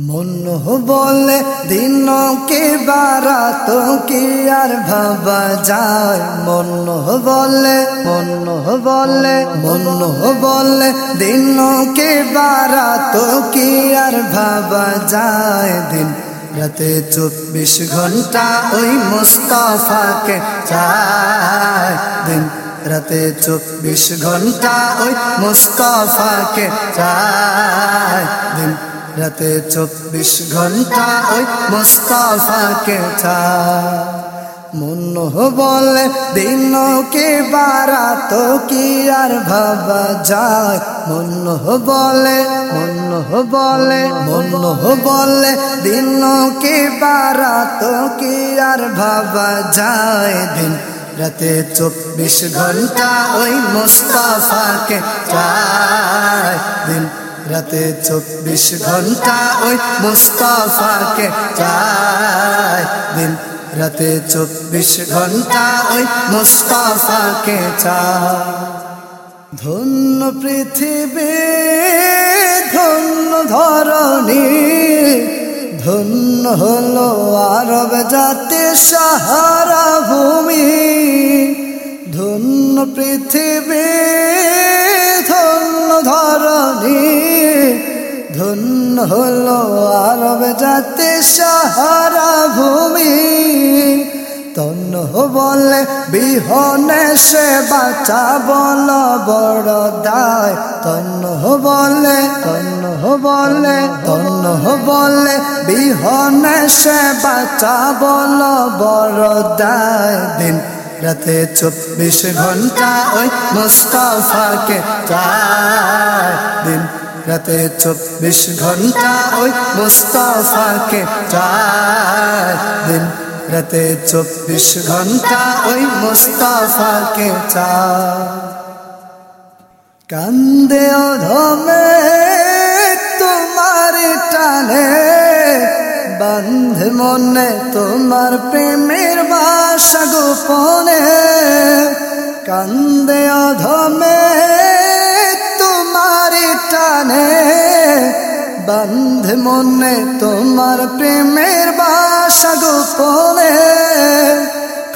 মন বলে দিন কে বারাত কি আর ভাবা যায়? মন বলে মন বলে মন বলে দিন কে বারাত কি আর ভাবা যায়? দিন রাতে চব্বিশ ঘণ্টা ওই মুস্তাফাকে চায়। দিন রাতে চব্বিশ ঘণ্টা ওই মুস্তাফাকে চায়। দিন রাতে চব্বিশ ঘণ্টা ওই মুস্তাফাকে চায় মন বলে, দিন কে বারাত কি আর ভাবা যায়? মন বলে মন বলে মন বলে, দিন কে বারাত কি আর ভাবা যায়? দিন রাতে চব্বিশ ঘণ্টা ওই মুস্তাফাকে চায় রাতে চব্বিশ ঘণ্টা ওই মুস্তাফাকে চায় দিন রাতে চব্বিশ ঘণ্টা ওই মুস্তাফাকে চায় ধন্য পৃথিবী, ধন্য ধরণী, ধন্য হলো আরব জাতি সাহারা ভূমি। হলো আরব জাতি সাহারা ভূমি। তন্ন বলে বিহনে সে বাচ্চা বল বড় দায়। তন্ন বলে তন্ন বলে তন্ন বলে বিহনে সে বাচ্চা বল বড় দায়। দিন রাতে চব্বিশ ঘণ্টা ওই মুস্তাফাকে চায়। দিন রাতে চব্বিশ ঘণ্টা ওই মুস্তাফাকে চায় দিন। রাতে চব্বিশ ঘণ্টা ওই মুস্তাফাকে চায় কান্দে অধমে তোমার টানে, বান্ধ মনে তোমার প্রেমের বাসা গোপনে। কান্দে অধমে টানে, বান্ধ মনে তোমার প্রেমের বাসা গোপনে।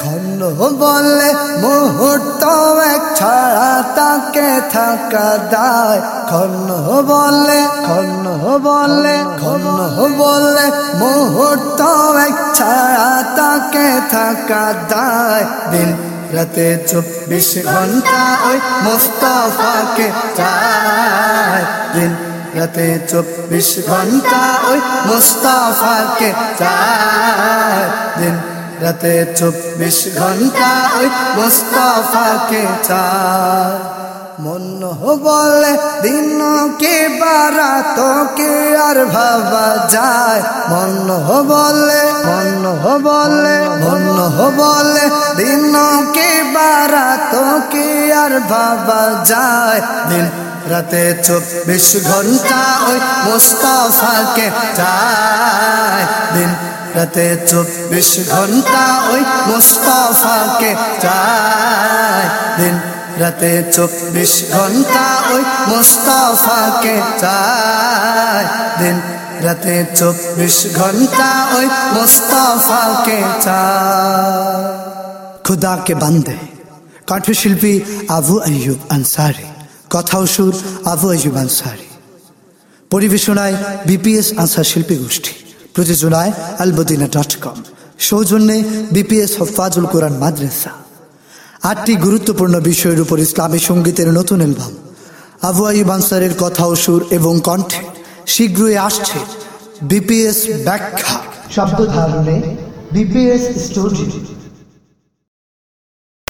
খন্ন বলে মুহূর্ত এক ছাড়া তাকে থাকা দায়। খন্ন বলে খন্ন বলে খন্ন বলে মুহূর্ত এক ছাড়া তাকে থাকা দায়। দিন রাতে চব্বিশ ঘণ্টা ওই মোস্তফাকে চায় দিন রাতে চব্বিশ ঘণ্টা ওই মুস্তফাকে চায় দিন রাতে চব্বিশ ঘণ্টা ওই মুস্তফাকে চায় মন বলে, দিন কে বারাত কে আর ভাবা যায়। মন বলে মন বলে মন বলে, দিন কে বারাত কে আর ভাবা যায়। দিন রাতে চব্বিশ ঘণ্টা ওই মুস্তাফাকে চায়। দিন রাতে চব্বিশ ঘণ্টা ওই মুস্তাফাকে চায়। দিন রাতে চব্বিশ ঘণ্টা ওই মোস্তাফাকে চায় দিন রাতে চব্বিশ ঘণ্টা ওই মোস্তাফাকে চায় খুদাকে বান্দে। শিল্পী আবু আইয়ুব আনসারি, কথা ও সুর আবু আয়ুব আনসারি। পরিবেশনায় বিপিএস আনসার শিল্পী গোষ্ঠী, প্রযোজনায় আলবদিনা ডট কম। সৌজন্যে বিপিএস ফাজুল কোরআন মাদ্রাসা। আটটি গুরুত্বপূর্ণ বিষয়ের উপর ইসলামী সঙ্গীতের নতুন অ্যালবাম। আবু বানসারের কথা ও সুর এবং কণ্ঠে শীঘ্রই আসছে বিপিএস ব্যাখ্যা। শব্দ ধারণে বিপিএস স্টুডিও